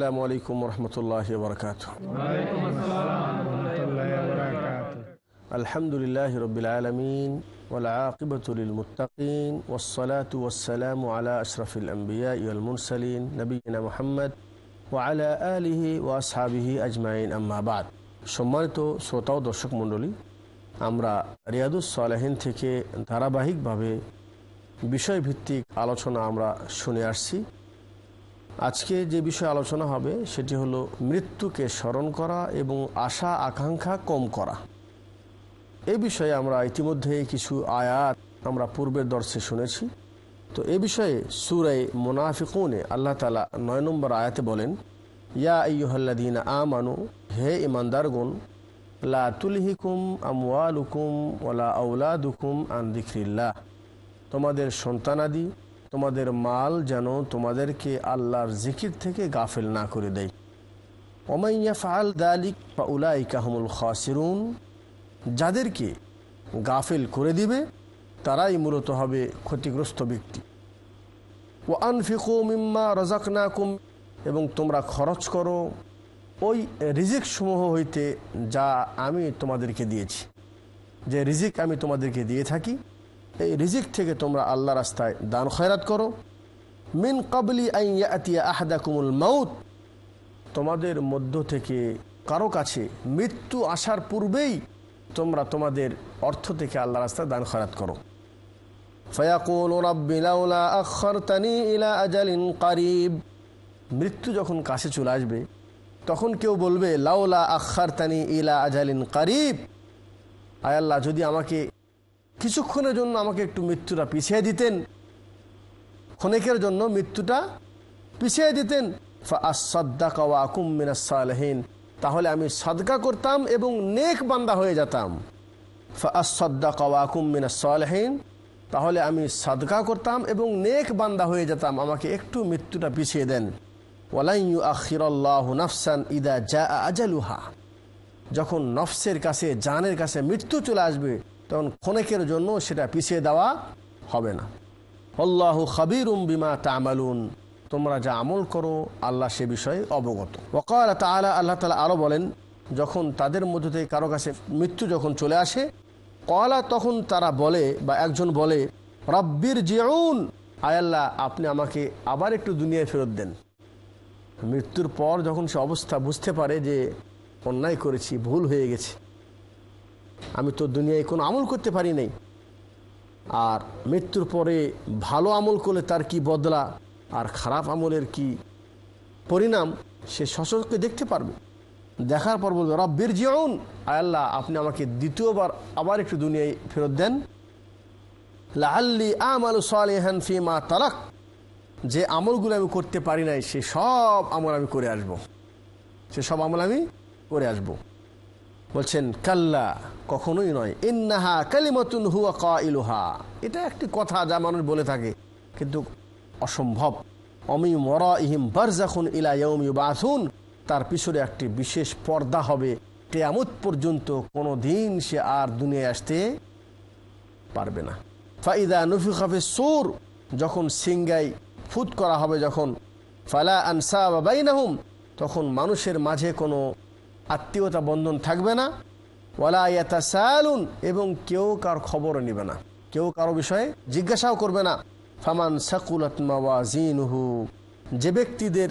আসসালামু আলাইকুম রহমতুল্লাহ বরকাত আলহামদুলিল্লাহ রবিল আলমিন ওলাকিবতুল মুতাকিন ওসলাত ওসালাম আলা আশরফুল আম্বিয়া ইমুরসলিন নবীনা মোহাম্মদ ওয়ালা আলিহি ওয়াসাবিহি আজমাইন। আম্মাবাদ সম্মানিত শ্রোতা ও দর্শক মণ্ডলী, আমরা রিয়াদুস সালাহিন থেকে ধারাবাহিকভাবে বিষয়ভিত্তিক আলোচনা আমরা শুনে আসছি। আজকে যে বিষয়ে আলোচনা হবে, সেটি হলো মৃত্যুকে স্মরণ করা এবং আশা, আকাঙ্ক্ষা কম করা। এ বিষয়ে আমরা ইতিমধ্যে কিছু আয়াত আমরা পূর্বের দর্শে শুনেছি। তো এ বিষয়ে সুরাই মোনাফিকুনে আল্লাহ তালা নয় নম্বর আয়াতে বলেন, ইয়া ইহল্লাদিন আমানু, হে ইমানদারগুন লা তুলহিকুম আমওয়ালুকুম ওলা আউলাদুকুম আন দিক্রিল্লাহ তোমাদের সন্তানাদি তোমাদের মাল যেন তোমাদেরকে আল্লাহর জিকির থেকে গাফেল না করে দেয়। ওমাইয়া ফাল দালিক বা উলাই কাহমুল খাসিরুন। যাদেরকে গাফেল করে দিবে, তারাই মূলত হবে ক্ষতিগ্রস্ত ব্যক্তি। ও আনফিকু মিম্মা রজাকনাকুম এবং তোমরা খরচ করো ওই রিজিক সমূহ হইতে যা আমি তোমাদেরকে দিয়েছি। যে রিজিক আমি তোমাদেরকে দিয়ে থাকি এই রিজিক থেকে তোমরা আল্লাহ রাস্তায় দান খয়রাত করো। মিন কাবলি আইয়া আহাদা কুমুল মাউত। তোমাদের মধ্য থেকে কারও কাছে মৃত্যু আসার পূর্বেই তোমরা তোমাদের অর্থ থেকে আল্লাহ রাস্তায় দান খয়রাত করো। ইলা কারিব। মৃত্যু যখন কাছে চলে আসবে, তখন কেউ বলবে, লাউলা আখার তানি ইলা আজালিন কারিব। আয়াল্লাহ যদি আমাকে কিছুক্ষণের জন্য আমাকে একটু মৃত্যুটা পিছিয়ে দিতেন। ক্ষণিকের জন্য মৃত্যুটা পিছিয়ে দিতেন। সালেহীন। তাহলে আমি সদকা করতাম এবং নেক বান্দা হয়ে যেতাম। ফাসদ্দা কওয়াকুম সালেহীন। তাহলে আমি সদকা করতাম এবং নেক বান্দা হয়ে যেতাম। আমাকে একটু মৃত্যুটা পিছিয়ে দেন। ওয়ালাইয়ু আখিরাল্লাহ নাফসান ইদা জা আজালুহা। যখন নফসের কাছে, জানের কাছে মৃত্যু চলে আসবে তখন ক্ষণেকের জন্য সেটা পিছিয়ে দেওয়া হবে না। আল্লাহ খাবির বিমা তামালুন। তোমরা যা আমল করো, আল্লাহ সে বিষয়ে অবগত। ওকাল তালা আল্লাহ তালা আরও বলেন, যখন তাদের মধ্যে থেকে কারও কাছে মৃত্যু যখন চলে আসে কলা তখন তারা বলে বা একজন বলে, রব্বির জিউন। আয়াল্লাহ আপনি আমাকে আবার একটু দুনিয়ায় ফেরত দেন। মৃত্যুর পর যখন সে অবস্থা বুঝতে পারে যে অন্যায় করেছি, ভুল হয়ে গেছে আমি তো দুনিয়ায় কোনো আমল করতে পারি নাই। আর মৃত্যুর পরে ভালো আমল করলে তার কি বদলা? আর খারাপ আমলের কি পরিণাম? সে সশস্ত্রকে দেখতে পারবে। দেখার পর বলবে রব্বির জিউন আল্লাহ, আপনি আমাকে দ্বিতীয়বার আবার একটু দুনিয়ায় ফেরত দেন। লাল্লি আমাল সালেহান ফিমা তারাক যে আমলগুলো আমি করতে পারি নাই, সে সব আমল আমি করে আসব। সে সব আমল আমি করে আসব। বলছেন, কাল্লা কখনোই নয়, ইন্নাহা কালিমতুন হুয়া কা ইলুহা এটা একটি কথা যা মানুষ বলে থাকে, কিন্তু অসম্ভব। অমি মরা ইহিম বারজাখুন ইলা ইয়ৌম বাথুন তার পিছনে একটি বিশেষ পর্দা হবে, কেয়ামত পর্যন্ত কোনো দিন সে আর দুনিয়ায় আসতে পারবে না। ফাইদা নফি খাফে সুর, যখন সিঙ্গাই ফুট করা হবে যখন, ফালা আনসা বাইনাহুম, তখন মানুষের মাঝে কোনো আত্মীয়তা বন্ধন থাকবে না। ওয়ালা ইয়াতা এবং কেউ কার খবরও নেবে না। কেউ কারও বিষয়ে জিজ্ঞাসাও করবে না। ফামান সাকুলত মাওয়াজিনহু, যে ব্যক্তিদের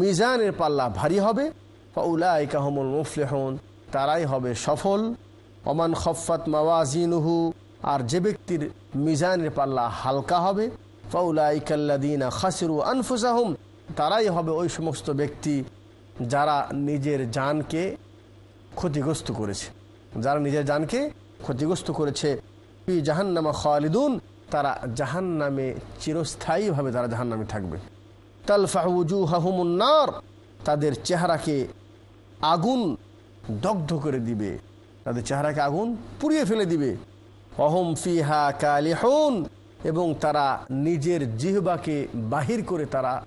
মিজানের পাল্লা ভারী হবে ফাউলাই কাহমুল মুফলেহন, তারাই হবে সফল। অমান খফাত মাওয়াজিনহু, আর যে ব্যক্তির মিজানের পাল্লা হালকা হবে ফাউলাইকাল্লাদিনা খাসিরু আনফুসাহুম, তারাই হবে ওই সমস্ত ব্যক্তি যারা নিজের জানকে ক্ষতিগ্রস্ত করেছে। যারা নিজের জানকে ক্ষতিগ্রস্ত করেছে, ফি জাহান্নামা খালিদুন, তারা জাহান্নামে চিরস্থায়ীভাবে তারা জাহান্নামে থাকবে। তালফাহুজু হাহুমুন্নার তাদের চেহারাকে আগুন দগ্ধ করে দিবে। তাদের চেহারাকে আগুন পুড়িয়ে ফেলে দিবে। অহম ফিহা কালিহুন, এবং তারা নিজের জিহবাকে বাহির করে তারা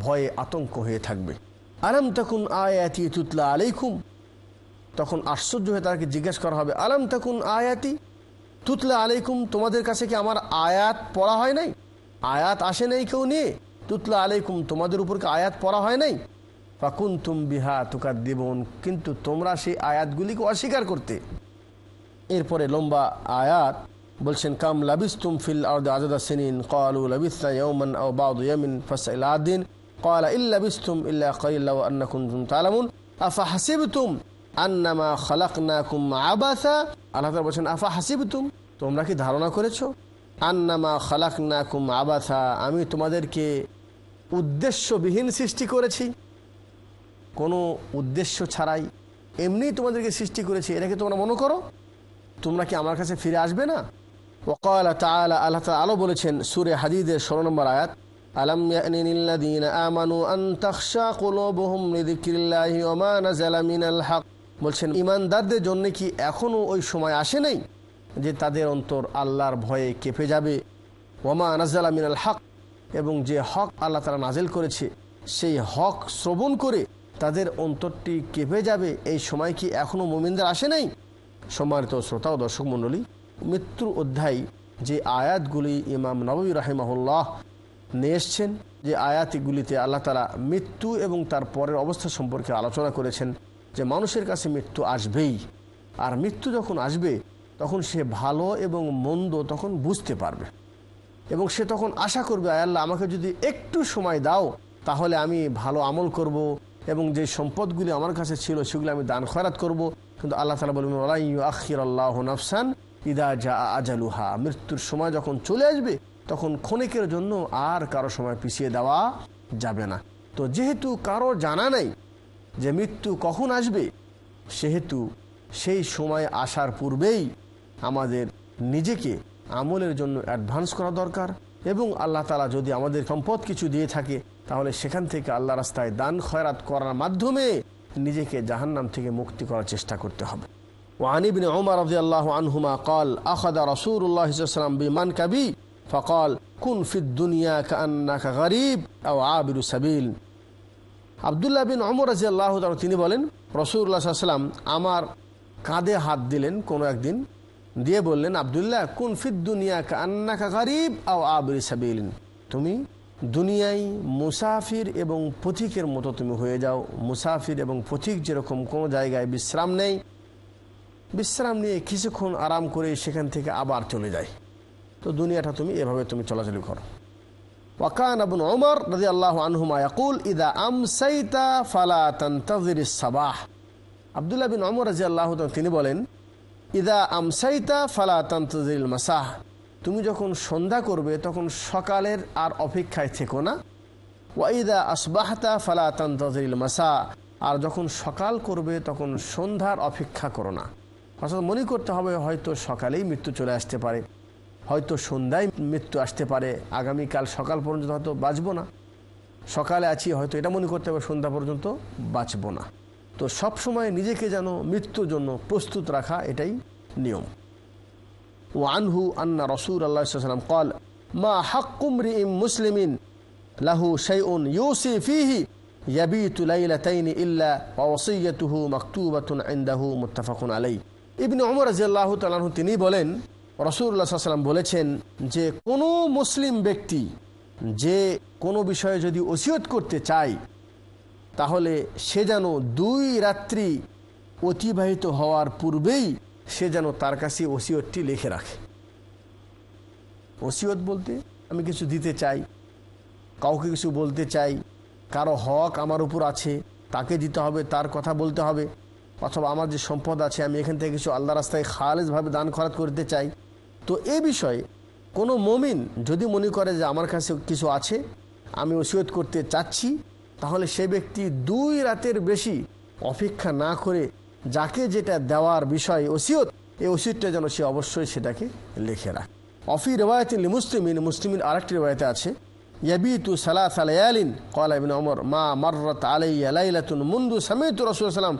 ভয়ে আতঙ্ক হয়ে থাকবে। আলাম তখন আয়াতি তুতলা আলাইকুম? তখন আশ্চর্য হয়ে তাকে জিজ্ঞেস করা হবে, আলাম তখন আয়াতি তুতলা আলাইকুম, তোমাদের কাছে কি আমার আয়াত পড়া হয় নাই? আয়াত আসে নাই কেউ নিয়ে? তুতলা আলাইকুম, তোমাদের উপর আয়াত পড়া হয় নাই? ফাকুন তুম বিহা তুকার দেবন কিন্তু তোমরা সেই আয়াতগুলিকে অস্বীকার করতে। এরপরে লম্বা আয়াত বলছেন, কাম লাবিস তুম ফিল আর্দ আজাদা সিনিন, কলু লাবিস ইয়মন ও বাউদ ইয়মিন ফসাইল আদিন قال ان لبثتم الا قليلا وان كنتم تعلمون افحسبتم انما خلقناكم عبثا আল্লাহ তাআলা বলছেন আফা হাসিবতুম তোমরা কি ধারণা করেছো আন্নামা খালাকনাকুম আবাথা আমি তোমাদেরকে উদ্দেশ্যবিহীন সৃষ্টি করেছি কোনো উদ্দেশ্য ছাড়াই এমনি তোমাদেরকে সৃষ্টি করেছি এটাকে তোমরা মনে করো তোমরা কি আমার কাছে ফিরে আসবে না ওকাল তালা আল্লাহ তালা আলো বলেছেন সুরে হাদিদের ষোলো নম্বর আয়াত আলম ইয়ানিল্লাযীন আমানু আন তাখশা কুলুবুহুম লিযিকরিল্লাহি ওয়া মা নাযালা মিনাল হক বলছেন, ইমানদারদের জন্য কি এখনও ওই সময় আসে নাই যে তাদের অন্তর আল্লাহর ভয়ে কেঁপে যাবে? ওমা নাজালা মিনাল হক, এবং যে হক আল্লাহ তারা নাজেল করেছে, সেই হক শ্রবণ করে তাদের অন্তরটি কেঁপে যাবে। এই সময় কি এখনও মোমিনদের আসে নাই? সম্মানিত শ্রোতা ও দর্শক মণ্ডলী, মৃত্যুর অধ্যায় যে আয়াতগুলি ইমাম নবী রাহিমাহুল্লাহ নিয়ে এসছেন যে আয়াতগুলিতে আল্লাহ তালা মৃত্যু এবং তার পরের অবস্থা সম্পর্কে আলোচনা করেছেন যে মানুষের কাছে মৃত্যু আসবেই। আর মৃত্যু যখন আসবে, তখন সে ভালো এবং মন্দ তখন বুঝতে পারবে। এবং সে তখন আশা করবে আল্লাহ, আমাকে যদি একটু সময় দাও, তাহলে আমি ভালো আমল করব এবং যে সম্পদগুলি আমার কাছে ছিল, সেগুলি আমি দান খয়রাত করব। কিন্তু আল্লাহ তালা বলবেন আখির আল্লাহ নফসান ইদা যা আজালুহা। মৃত্যুর সময় যখন চলে আসবে তখন ক্ষণিকের জন্য আর কারও সময় পিছিয়ে দেওয়া যাবে না। তো যেহেতু কারও জানা নেই যে মৃত্যু কখন আসবে, সেহেতু সেই সময় আসার পূর্বেই আমাদের নিজেকে আমলের জন্য অ্যাডভান্স করা দরকার এবং আল্লাহ তালা যদি আমাদের সম্পদ কিছু দিয়ে থাকে, তাহলে সেখান থেকে আল্লাহ রাস্তায় দান খয়রাত করার মাধ্যমে নিজেকে জাহান্নাম থেকে মুক্তি করার চেষ্টা করতে হবে। ওয়ানিবিন ওমর রাজি আল্লাহ আনহুমা কল আখদা রসুল্লাহ ইসলাম বিমান কাবি ফকল, কুন ফিদ্দুনিয়া কান্নাকা গরিব আও আবিরু সাবিল। আবদুল্লাহ বিন অমর রাজি আল্লাহ তিনি বলেন রসুল্লাহাম আমার কাঁধে হাত দিলেন কোনো একদিন। দিয়ে বললেন, আবদুল্লাহ, কুন ফিদ্দুনিয়া কান্নাকা গরিব আও আবির সাবিল। তুমি দুনিয়ায় মুসাফির এবং পথিকের মতো তুমি হয়ে যাও। মুসাফির এবং পথিক যেরকম কোনো জায়গায় বিশ্রাম নেই, বিশ্রাম নিয়ে কিছুক্ষণ আরাম করে সেখান থেকে আবার চলে যায়। তো দুনিয়াটা তুমি এভাবে তুমি চলাচলি করো। ওয়াকান আবুন ওমর রাজি আল্লাহ আনহুমা ইয়াকুল, ইদা আমসাইতা ফালা তান্তাজির সাবাহ। আবদুল্লাহ বিন ওমর রাজি আল্লাহ তিনি বলেন, ইদা আমসাইতা ফালা তান্তাজির মাসাহ। তুমি যখন সন্ধ্যা করবে, তখন সকালের আর অপেক্ষায় থেকো না। ওয়াইদা আসবাহতা ফালা তান্তাজির মাসা আর যখন সকাল করবে, তখন সন্ধ্যার অপেক্ষা করো না। অর্থাৎ মনে করতে হবে হয়তো সকালেই মৃত্যু চলে আসতে পারে। হয়তো সন্ধ্যায় মৃত্যু আসতে পারে। আগামীকাল সকাল পর্যন্ত হয়তো বাঁচবো না। সকালে আছি, হয়তো এটা মনে করতে হবে, সন্ধ্যা পর্যন্ত বাঁচবো না। তো সব সময় নিজেকে যেন মৃত্যুর জন্য প্রস্তুত রাখা, এটাই নিয়ম। ও আনহু আন্না রসুল আল্লাহ সাল্লাম কল মা হাক্কুম রিম মুসলিমিন, লাহু শাইউন ইউসি ফিহি, ইয়াবিতু লাইলাতাইনি ইল্লা ওয়া ওয়াসিয়াতুহু মাকতুবাতুন ইনদাহু মুত্তাফাকুন আলাইহি। ইবনে ওমর রাদিয়াল্লাহু তিনি বলেন রসুল্লাহ সাল্লাম বলেছেন যে কোনো মুসলিম ব্যক্তি যে কোনো বিষয়ে যদি ওসিয়ত করতে চায়, তাহলে সে যেন দুই রাত্রি অতিবাহিত হওয়ার পূর্বেই সে যেন তার কাছে ওসিয়তটি লিখে রাখে। ওসিয়ত বলতে আমি কিছু দিতে চাই, কাউকে কিছু বলতে চাই, কারও হক আমার উপর আছে, তাকে দিতে হবে, তার কথা বলতে হবে, অথবা আমার যে সম্পদ আছে আমি এখান থেকে কিছু আল্লাহ রাস্তায় খালেজভাবে দান খরাত করতে চাই তো এ বিষয়ে কোনো মমিন যদি মনে করে যে আমার কাছে কিছু আছে, আমি ওসিয়ত করতে চাচ্ছি, তাহলে সে ব্যক্তি দুই রাতের বেশি অপেক্ষা না করে যাকে যেটা দেওয়ার বিষয় ওসিয়ত, এই ওসিয়তটা যেন সে অবশ্যই সেটাকে লিখে রাখ। অফি রেওয়ায়তে মুসলিমিন মুসলিমিন আরেকটি রেওয়ায়তে আছে, ইয়াবিতু অমর মা মুন্দু সামিত রসুল সাল্লাম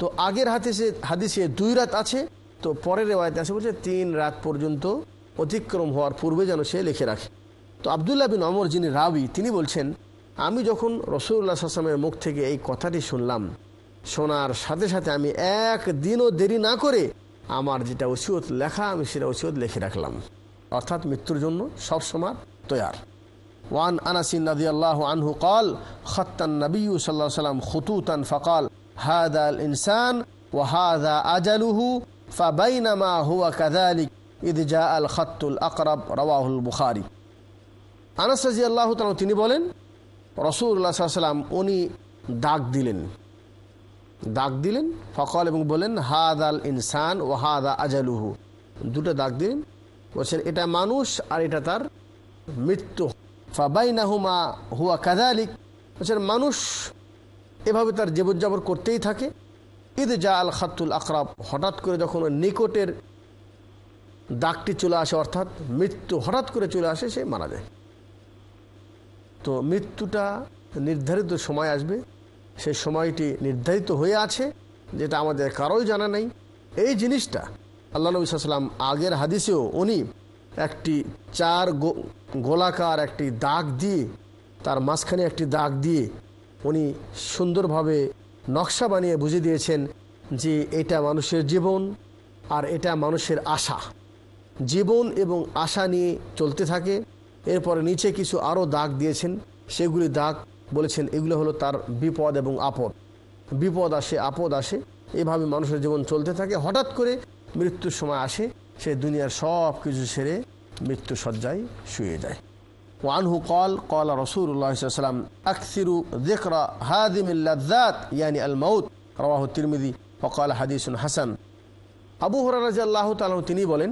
তো আগের হাতে সে হাদিসে দুই রাত আছে তো পরের রেওয়ায়তে আছে বলছে, তিন রাত পর্যন্ত অতিক্রম হওয়ার পূর্বে যেন সে লিখে রাখে। তো আবদুল্লাহ বিন অমর যিনি রাবি, তিনি বলছেন, আমি যখন রসুল্লাহ আসলামের মুখ থেকে এই কথাটি শুনলাম, শোনার সাথে সাথে আমি এক দিনও দেরি না করে আমার যেটা ওসিয়ত লেখা, আমি সেটা ওসিয়ত লিখে রাখলাম। অর্থাৎ মৃত্যুর জন্য সব সময় তৈয়ার। ওয়ান আনাসিন রাদি আল্লাহ আনহু কল, খত্তান নবী সাল্লাহ সাল্লাম খুতুতান ফকাল হাদা আল ইনসান ওয়াহাদা আজালুহু ফাবাইনামা হুয়া কাদালিক ইদ জা আল খত্তুল আকরাব, রওয়াহুল বুখারি। আনাস রাজি আল্লাহ তিনি বলেন রসুল্লাহ সাল্লাম উনি দাগ দিলেন। দাগ দিলেন, ফকল এবং বলেন হাদ আল ইনসান ও হাদ আজালুহু। দুটো দাগ দিলেন, বলছেন, এটা মানুষ আর এটা তার মৃত্যু। ফাবাইনাহুমা হুয়া কাদালিক বলছেন, মানুষ এভাবে তার জীবনযাপন করতেই থাকে। ঈদ আল খাতুল আকরাব। হঠাৎ করে যখন নিকটের দাগটি চলে আসে, অর্থাৎ মৃত্যু হঠাৎ করে চলে আসে, সে মারা যায়। তো মৃত্যুটা নির্ধারিত সময় আসবে। সেই সময়টি নির্ধারিত হয়ে আছে, যেটা আমাদের কারোই জানা নেই। এই জিনিসটা আল্লাহ নবী সাল্লাম আগের হাদিসেও উনি একটি চার গোলাকার একটি দাগ দিয়ে, তার মাঝখানে একটি দাগ দিয়ে উনি সুন্দরভাবে নকশা বানিয়ে বুঝিয়ে দিয়েছেন যে এটা মানুষের জীবন আর এটা মানুষের আশা। জীবন এবং আশা নিয়ে চলতে থাকে। এরপরে নিচে কিছু আরও দাগ দিয়েছেন। সেগুলি দাগ বলেছেন, এগুলো হলো তার বিপদ এবং আপদ। বিপদ আসে, আপদ আসে। এভাবে মানুষের জীবন চলতে থাকে। হঠাৎ করে মৃত্যুর সময় আসে, সে দুনিয়ার সব কিছু ছেড়ে মৃত্যু সজ্জায় শুয়ে যায়। ওয়ানহু কল কল রসুল্লাহাম আকসিরু দেখরা হাদিমিল্লাদ ইয়ানি আল মাউত রওয়াহ তিরমিদি ফকাল হাদিসুন হাসান আবু হরাজ আল্লাহ তালু তিনি বলেন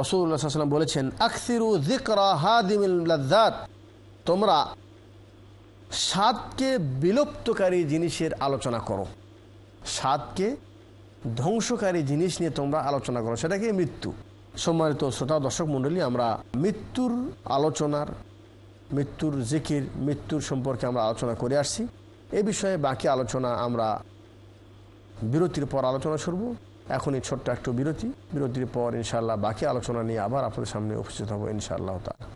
রসুল্লাহাম বলেছেন আকসিরু জিকরা হাদিমিল্লাদ তোমরা স্বাদকে বিলুপ্তকারী জিনিসের আলোচনা করো। স্বাদকে ধ্বংসকারী জিনিস নিয়ে তোমরা আলোচনা করো। সেটাকে মৃত্যু। সম্মানিত শ্রোতা দর্শক মণ্ডলী, আমরা মৃত্যুর আলোচনার মৃত্যুর জিকির, মৃত্যুর সম্পর্কে আমরা আলোচনা করে আসছি। এ বিষয়ে বাকি আলোচনা আমরা বিরতির পর আলোচনা শুরব এখনই ছোট্ট একটু বিরতি। বিরতির পর ইনশাল্লাহ বাকি আলোচনা নিয়ে আবার আপনাদের সামনে উপস্থিত হব ইনশাআল্লাহ তার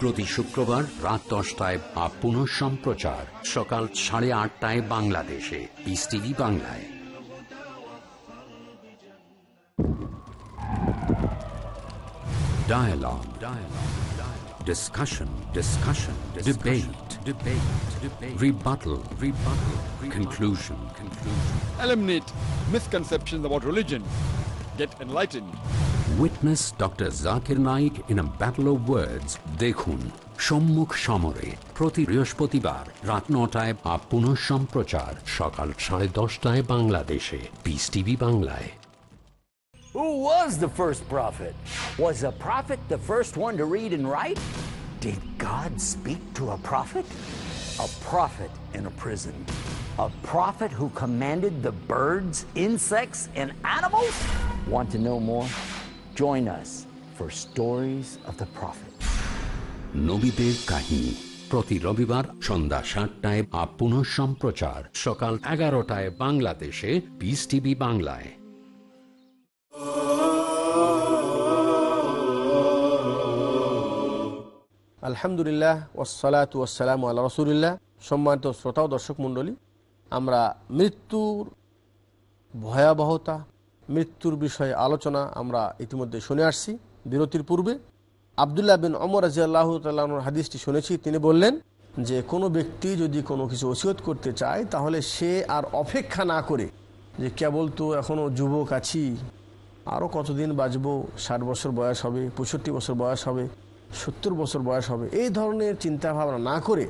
প্রতি শুক্রবার রাত দশটায় বা পুনঃ সম্প্রচার সকাল সাড়ে আটটায় বাংলাদেশে পিস টিভি বাংলায় Dialogue. Dialogue. Dialogue. Discussion. Discussion. Discussion. Debate. Debate. Debate. Rebuttal. Rebuttal. Conclusion. Conclusion. Eliminate misconceptions about religion. Get enlightened. Witness Dr. Zakir Naik in a battle of words. দেখুন সম্মুখ সমরে প্রতি বৃহস্পতিবার রাত নটায় বা পুনঃ সম্প্রচার সকাল সাড়ে দশটায় বাংলাদেশে পিস টিভি বাংলায় Who was the first prophet? Was a prophet the first one to read and write? Did God speak to a prophet? A prophet in a prison. A prophet who commanded the birds, insects, and animals? Want to know more? Join us for stories of the prophet. নবীদের কাহিনী। প্রতি রবিবার সন্ধ্যা সাতটায় up পুনঃ সম্প্রচার। সকাল এগারোটায় বাংলাদেশে। পিস টিভি বাংলায়। আলহামদুলিল্লাহ ওসালাত ওয়াসালাম আল্লাহ রসুলিল্লাহ। সম্মানিত শ্রোতা ও দর্শক মণ্ডলী আমরা মৃত্যুর ভয়াবহতা মৃত্যুর বিষয়ে আলোচনা আমরা ইতিমধ্যে শুনে আসছি। বিরতির পূর্বে আবদুল্লাহ বিন অমর রাজিয়াল্লাহ তাল্লাহর হাদিসটি শুনেছি। তিনি বললেন যে, কোনো ব্যক্তি যদি কোনো কিছু ওসিয়ত করতে চায়, তাহলে সে আর অপেক্ষা না করে যে, কেবল তো এখনও যুবক আছি আরও কতদিন বাঁচবো, ষাট বছর বয়স হবে, পঁয়ষট্টি বছর বয়স হবে, সত্তর বছর বয়স হবে, এই ধরনের চিন্তাভাবনা না করে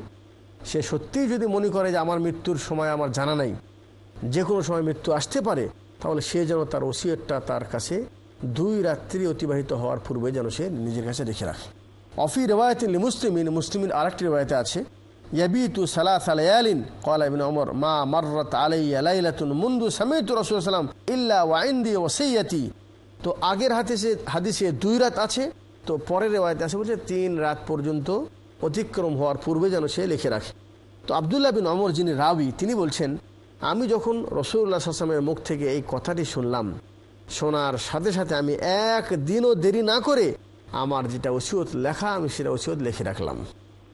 সে সত্যিই যদি মনে করে যে, আমার মৃত্যুর সময় আমার জানা নাই, যে কোনো সময় মৃত্যু আসতে পারে তাহলে সে যেন তার ওসিয়তটা তার কাছে দুই রাত্রি অতিবাহিত হওয়ার পূর্বে যেন সে নিজের কাছে রেখে রাখে। অফি রেওয়ায়তিন মুসলিমিন মুসলিমিন আরেকটি রেওয়ায়তে আছে, ইয়াবিতু সালাস আলায়ালিন ক্বালা ইবনে ওমর মা মাররাত আলাইয়া লাইলাতুন মুনদু সামিতু রাসূল সাল্লাম ইল্লা ওয়া ইনদি ওয়াসিয়াতি তো আগের হাদিসে হাদিসে দুই রাত আছে, তো পরের রেওয়ায়তে আছে বলছে তিন রাত পর্যন্ত অতিক্রম হওয়ার পূর্বে যেন সে লিখে রাখে। তো আবদুল্লাহ বিন অমর যিনি রাবি, তিনি বলছেন আমি যখন রসুল্লাহ আসলামের মুখ থেকে এই কথাটি শুনলাম, শোনার সাথে সাথে আমি এক দিনও দেরি না করে আমার যেটা ওসিয়ত লেখা, আমি সেটা ওসিয়ত লিখে রাখলাম।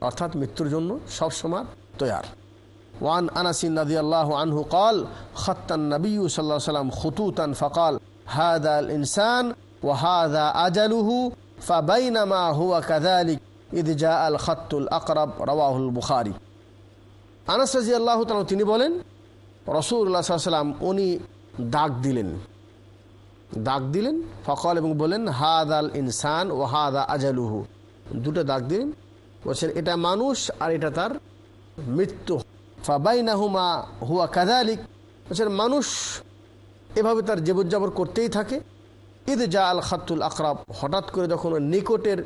অর্থাৎ মৃত্যুর জন্য সব সময় তৈয়ার। ওয়ান আনাসিন নদী আল্লাহ আনহু কল খত্তান নবী সাল্লাহ সাল্লাম খুতুতান ফকাল, হাদা আল ইনসান ওয়াহাদা আজালুহু ফাবাইনামা হুয়া কাদালিক ইদ জা আল খত্তুল আকরাব, রওয়াহুল বুখারি। আনাস রাজি আল্লাহ তিনি বলেন রসুল্লাহ সাল্লাম উনি দাগ দিলেন। দাগ দিলেন, ফকল এবং বলেন হাদ আল ইনসান ও হাদ আজালুহু। দুটো দাগ দিলেন, বলছেন, এটা মানুষ আর এটা তার মৃত্যু। ফাবাইনাহুমা হুয়া কাদালিক বলছেন, মানুষ এভাবে তার জীবনযাপন করতেই থাকে। ঈদ জা আল খাতুল আকরাব, হঠাৎ করে যখন নিকটের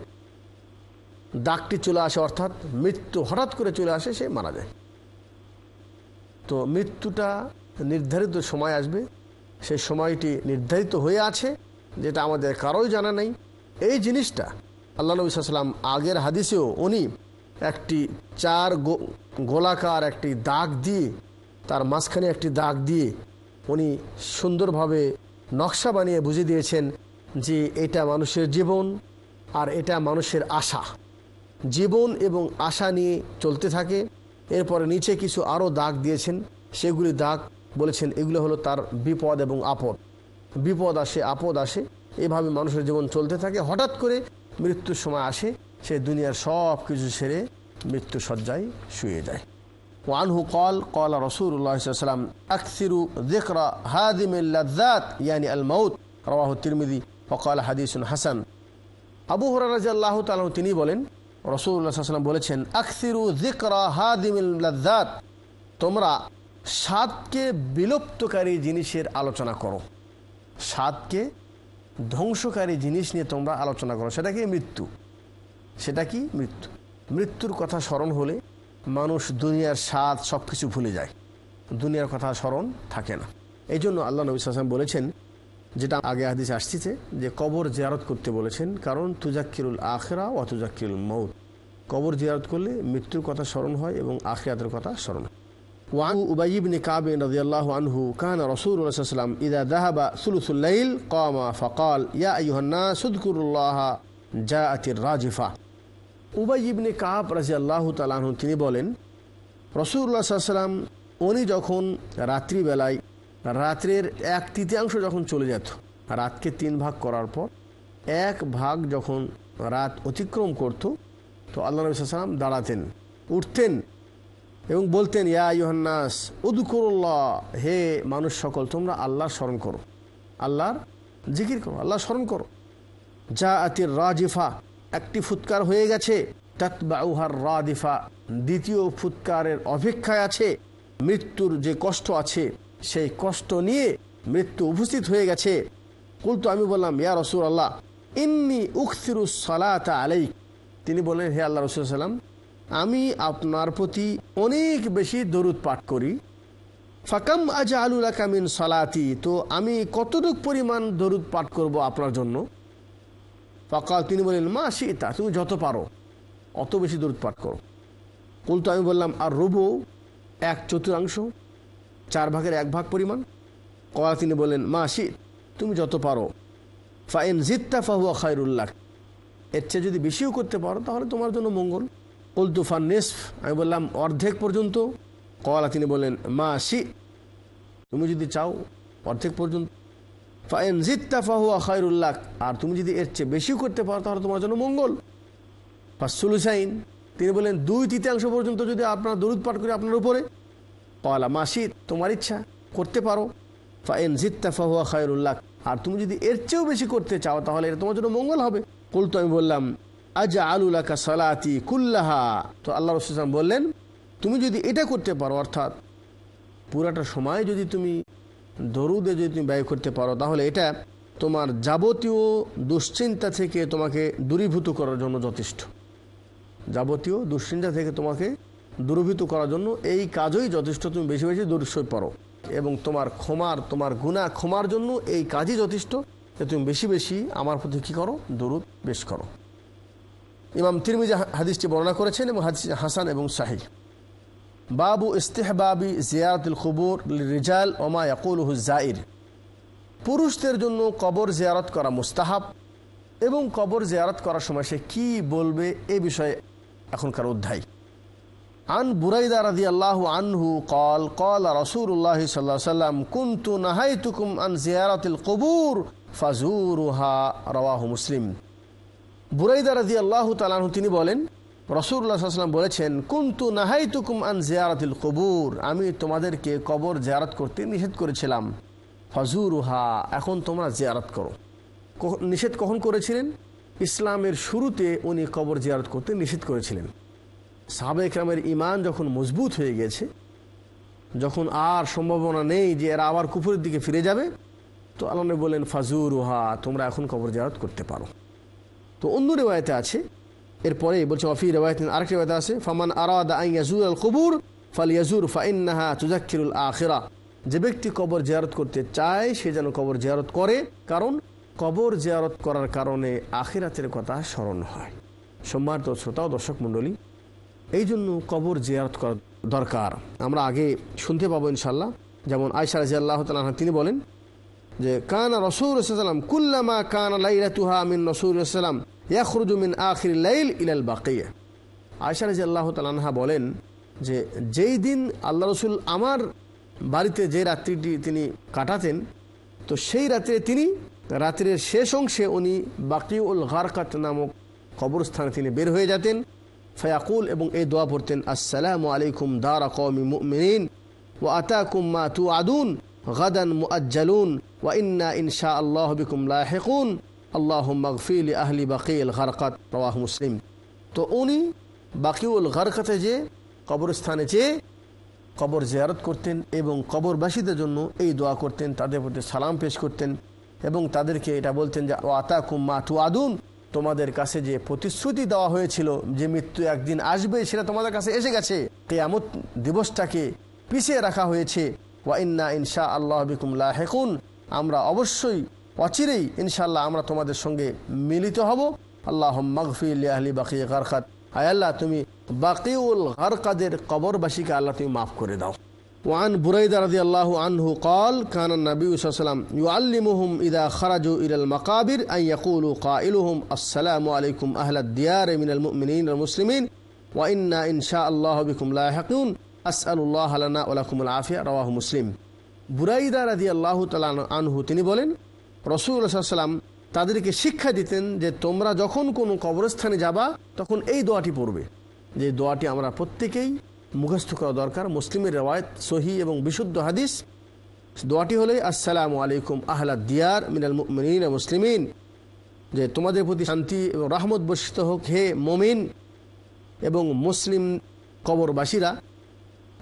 দাগটি চলে আসে, অর্থাৎ মৃত্যু হঠাৎ করে চলে আসে, সে মারা যায়। তো মৃত্যুটা নির্ধারিত সময় আসবে। সেই সময়টি নির্ধারিত হয়ে আছে, যেটা আমাদের কারোই জানা নেই। এই জিনিসটা আল্লাহ নবী সাল্লাম আগের হাদিসেও উনি একটি চার গোলাকার একটি দাগ দিয়ে, তার মাঝখানে একটি দাগ দিয়ে উনি সুন্দরভাবে নকশা বানিয়ে বুঝিয়ে দিয়েছেন যে এটা মানুষের জীবন আর এটা মানুষের আশা। জীবন এবং আশা নিয়ে চলতে থাকে। এরপরে নিচে কিছু আরও দাগ দিয়েছেন। সেগুলি দাগ বলেছেন, এগুলো হলো তার বিপদ এবং আপদ। বিপদ আসে, আপদ আসে। এভাবে মানুষের জীবন চলতে থাকে। হঠাৎ করে মৃত্যুর সময় আসে, সে দুনিয়ার সব কিছু ছেড়ে মৃত্যু সজ্জায় শুয়ে যায়। ওয়ানহু কল কল রসুল্লাহাম আকসিরু দেখরা হাদিম ইয়ানি আল মাউদ রওয়াহ তিরমিদি ফকাল হাদিসুন হাসান। আবু হরাজ আল্লাহ তিনি বলেন রসুল্লাহাম বলেছেন, আকসিরু জিকরা হাদিমিল লাজ্জাত। তোমরা স্বাদকে বিলুপ্তকারী জিনিসের আলোচনা করো। স্বাদকে ধ্বংসকারী জিনিস নিয়ে তোমরা আলোচনা করো। সেটা কি মৃত্যু? সেটা কি মৃত্যু? মৃত্যুর কথা স্মরণ হলে মানুষ দুনিয়ার স্বাদ সব কিছু ভুলে যায়। দুনিয়ার কথা স্মরণ থাকে না। এই জন্য আল্লাহ নবী সাল্লাম বলেছেন যেটা আগে হাদিসে আসতেছে যে কবর জিয়ারত করতে বলেছেন কারণ তুজাক্কিরুল আখরা ও তুজাক্কিরুল মৌত কবর জিয়ারত করলে মৃত্যুর কথা স্মরণ হয় এবং আখিরাতের কথা স্মরণ হয় وعن أبي بن كعب رضي الله عنه كان رسول الله صلى الله عليه وسلم إذا ذهب ثلث الليل قام فقال يا أيها الناس اذكروا الله جاءت الراجفة উবাই ইবনে কাব রাজি আল্লাহ তালাহ তিনি বলেন রসুল্লাহ সাল্লাম উনি যখন রাত্রিবেলায় রাত্রের এক তৃতীয়াংশ যখন চলে যেত, রাতকে তিন ভাগ করার পর এক ভাগ যখন রাত অতিক্রম করত, তো আল্লাহ নবী সাল্লাম দাঁড়াতেন, উঠতেন এবং বলতেন, ইয়া ইউহান্নাস উদুকুরুল্লাহ, হে মানুষ সকল, তোমরা আল্লাহর স্মরণ করো, আল্লাহর জিকির করো আল্লাহ স্মরণ করো। যা আতির রাজিফা, একটি ফুৎকার হয়ে গেছে। তাতবাউহার রাদিফা দ্বিতীয় ফুৎকারের অপেক্ষায় আছে। মৃত্যুর যে কষ্ট আছে সেই কষ্ট নিয়ে মৃত্যু উপস্থিত হয়ে গেছে। কুলতো আমি বললাম, ইয়া রসুল আল্লাহ ইন্নি উখসিরুস সালাতা আলাইক। তিনি বললেন, হে আল্লাহ রসুল সাল্লাম আমি আপনার প্রতি অনেক বেশি দরুদ পাঠ করি। ফাকাম আজা আলুলা কামিন সালাতি, তো আমি কতটুক পরিমাণ দরুদ পাঠ করব আপনার জন্য? ফাকাল, তিনি বলেন মা সীতা তুমি যত পারো, অত বেশি দূরত পাঠ করো। কিন্তু আমি বললাম, আর রবু, এক চতুর্থাংশ চার ভাগের এক ভাগ পরিমাণ? কলা তিনি বললেন, মা, শীত, তুমি যত পারো। ফাইন জিত্তা ফাহুয়া খায়রুল্লাহ এর চেয়ে যদি বেশিও করতে পারো, তাহলে তোমার জন্য মঙ্গল। উল্তু ফান নেসফ, আমি বললাম, অর্ধেক পর্যন্ত। কলা তিনি বললেন, মা শি তুমি যদি চাও, অর্ধেক পর্যন্ত। ফাইন জিত্তা ফাহুয়া খায়রুল্লাহ আর তুমি যদি এর চেয়ে বেশিও করতে পারো, তাহলে তোমার জন্য মঙ্গল। ফাসুলুসাইন তিনি বলেন দুই তৃতীয়াংশ পর্যন্ত যদি আপনার দরুদ পাঠ করে আপনার উপরে কলা মাসিদ তোমার ইচ্ছা, করতে পারো। খায়রুল্লাহ আর তুমি যদি এর চেয়েও বেশি করতে চাও, তাহলে এটা তোমার জন্য মঙ্গল হবে। কুল তো আমি বললাম আজা আলুলাকা সালাতি কুল্লাহা তো আল্লাহ রসুলাম বললেন, তুমি যদি এটা করতে পারো, অর্থাৎ পুরাটা সময় যদি তুমি দরুদে যদি তুমি ব্যয় করতে পারো, তাহলে এটা তোমার যাবতীয় দুশ্চিন্তা থেকে তোমাকে দূরীভূত করার জন্য যথেষ্ট। যাবতীয় দুশ্চিন্তা থেকে তোমাকে দূরীভূত করার জন্য এই কাজই যথেষ্ট, তুমি বেশি বেশি দূরস্বই পড়ো এবং তোমার ক্ষমার, তোমার গুণা ক্ষমার জন্য এই কাজই যথেষ্ট যে তুমি বেশি বেশি আমার প্রতি কী করো? দরুদ বেশ করো। ইমাম তিরমিজা হাদিসটি বর্ণনা করেছেন এবং হাসান এবং শাহি বাবু ইস্তেহবাবি জিয়ারতুল খুবুর রিজাল ওমা ইয়াকুলহু জাইর। পুরুষদের জন্য কবর জিয়ারত করা মুস্তাহাব এবং কবর জিয়ারত করার সময় সে কী বলবে এ বিষয়ে এখনকার অধ্যায়। আন বুরাইদা রাদি আনহু কল কল রসুল্লাহ সাল্লাহ সাল্লাম কুন্তু নাহাই তুকুম আন জিয়ারাতিল কবুর? ফাজুরুহা, রওয়াহু মুসলিম। বুরাইদা রাজি আল্লাহ তালাহু তিনি বলেন রসুল্লাহ সাল্লাম বলেছেন, কুন্তু নাহাই তুকুম আন জিয়ারাতিল কবুর? আমি তোমাদেরকে কবর জিয়ারত করতে নিষেধ করেছিলাম। ফাজুরুহা, এখন তোমরা জিয়ারত করো। নিষেধ কখন করেছিলেন? ইসলামের শুরুতে উনি কবর জিয়ারত করতে নিষেধ করেছিলেন। সাহাবে একরামের ইমান যখন মজবুত হয়ে গেছে, যখন আর সম্ভাবনা নেই যে এরা আবার কুফুরের দিকে ফিরে যাবে, তো আল্লাহ নবী ফাজুর ফাজুরুহা, তোমরা এখন কবর জিয়ারত করতে পারো। তো অন্য রেওয়ায়তে আছে, এরপরে বলছে অফি রেওয়ায়ত আরেক রেওয়ায়তে আছে, ফামান আরাদা আই ইয়াজুর আল কবুর ফাল ইয়াজুর ফাইন্নাহা তুজাক্কিরুল আখিরা। যে ব্যক্তি কবর জিয়ারত করতে চায়, সে যেন কবর জিয়ারত করে, কারণ কবর জিয়ারত করার কারণে আখিরাতের কথা স্মরণ হয়। সম্মানিত শ্রোতা ও দর্শক মণ্ডলী এই জন্য কবর জিয়ারত করা দরকার। আমরা আগে শুনতে পাবো ইনশাল্লাহ যেমন আয়সা রাজি আল্লাহ তালা তিনি বলেন যে, কানা রসুল সাল্লাম কুল্লামা কানা লাইলাতুহা মিন রসুল সাল্লাম ইয়াখরুজু মিন আখির লাইল ইলাল বাকিয়া আয়সা রাজি আল্লাহ তালাহা বলেন যে, যেই দিন আল্লাহ রসুল আমার বাড়িতে যে রাত্রিটি তিনি কাটাতেন, তো সেই রাত্রে তিনি, রাত্রের শেষ অংশে উনি বাকিউল গারকাত নামক কবরস্থানে তিনি বের হয়ে যেতেন। ফয়াকুল এবং এই দোয়া পড়তেন, আসসালামু আলাইকুম দারা কওমি মুমিনিন ওয়া আতাকুম মা তুআদুন গাদান মুআজ্জালুন ওয়া ইন্না ইনশা আল্লাহ বিকুম লাহিকুন। আল্লাহুম্মা গফির লি আহলি বাকিল গারকাত রাওয়াহু মুসলিম। তো উনি বাকিউল গারকাতে যে, কবরস্থানে যেয়ে কবর জিয়ারত করতেন এবং কবরবাসীদের জন্য এই দোয়া করতেন, তাদের প্রতি সালাম পেশ করতেন এবং তাদেরকে এটা বলতেন যে ও আতা কুম্মা তু আদুন তোমাদের কাছে যে প্রতিশ্রুতি দেওয়া হয়েছিল যে মৃত্যু একদিন আসবে, সেটা তোমাদের কাছে এসে গেছে। কেয়ামত দিবসটাকে পিছিয়ে রাখা হয়েছে। ওয়া ইন্না ইনশা আল্লাহ বিকুম হেকুন আমরা অবশ্যই অচিরেই ইনশাল্লাহ আমরা তোমাদের সঙ্গে মিলিত হব। আল্লাহ মগফিল আহলি বাকি গারখাত আয় আল্লাহ, তুমি বাকিউল গারকাদের কবরবাসীকে আল্লাহ তুমি মাফ করে দাও। ওয়ান বুরাইদা রাজি আনহু কল কানান নবী সাল্লাম ইদা খারাজু ইরাল মকাবির আইয়াকুলু কাইলুহুম আসসালামু আলাইকুম আহলাদ দিয়ার মিনাল মুসলিমিন ওয়া ইন্না ইনশা আল্লাহ বিকুম লাহাকুন আসআলুল্লাহ আলানা ওয়ালাকুমুল মুসলিম বুরাইদা রাজি তালা আনহু তিনি বলেন, রসুল তাদেরকে শিক্ষা দিতেন যে তোমরা যখন কোনো কবরস্থানে যাবা তখন এই দোয়াটি পড়বে। যে দোয়াটি আমরা প্রত্যেকেই মুখস্থ করা দরকার। মুসলিমের রেওয়ায়ত সহি এবং বিশুদ্ধ হাদিস। দোয়াটি হলে, আসসালামু আলাইকুম আহলা দিয়ার মিনাল মিন মুসলিমিন। যে তোমাদের প্রতি শান্তি এবং রহমত বর্ষিত হোক, হে মমিন এবং মুসলিম কবরবাসীরা।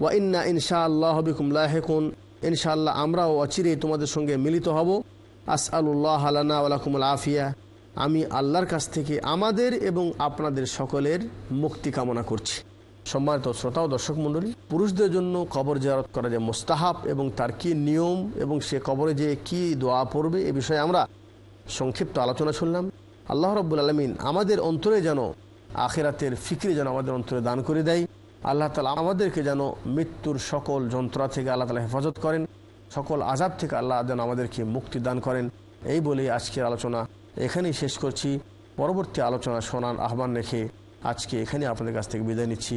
ওয়া ইন্না ইনশা আল্লাহ লাহেকুন। ইনশাআল্লাহ আমরাও অচিরেই তোমাদের সঙ্গে মিলিত হব। আস আল্লাহ আলানা আলাকুমুল আফিয়া। আমি আল্লাহর কাছ থেকে আমাদের এবং আপনাদের সকলের মুক্তি কামনা করছি। সম্মানিত শ্রোতা ও দর্শক মণ্ডলী, পুরুষদের জন্য কবর জিয়ারত করা যে মোস্তাহাব এবং তার কি নিয়ম এবং সে কবরে যে কি দোয়া পড়বে এ বিষয়ে আমরা সংক্ষিপ্ত আলোচনা শুনলাম। আল্লাহ রব্বুল আলমিন আমাদের অন্তরে যেন আখেরাতের ফিক্রি যেন আমাদের অন্তরে দান করে দেয়। আল্লাহ তালা আমাদেরকে যেন মৃত্যুর সকল যন্ত্রা থেকে আল্লাহ তালা হেফাজত করেন। সকল আজাব থেকে আল্লাহ যেন আমাদেরকে মুক্তি দান করেন। এই বলেই আজকের আলোচনা এখানেই শেষ করছি। পরবর্তী আলোচনা শোনার আহ্বান রেখে আজকে এখানে আপনাদের কাছ থেকে বিদায় নিচ্ছি।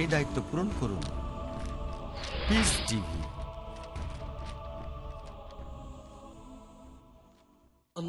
এই দায়িত্ব পূরণ করুন। পিস টিভি আল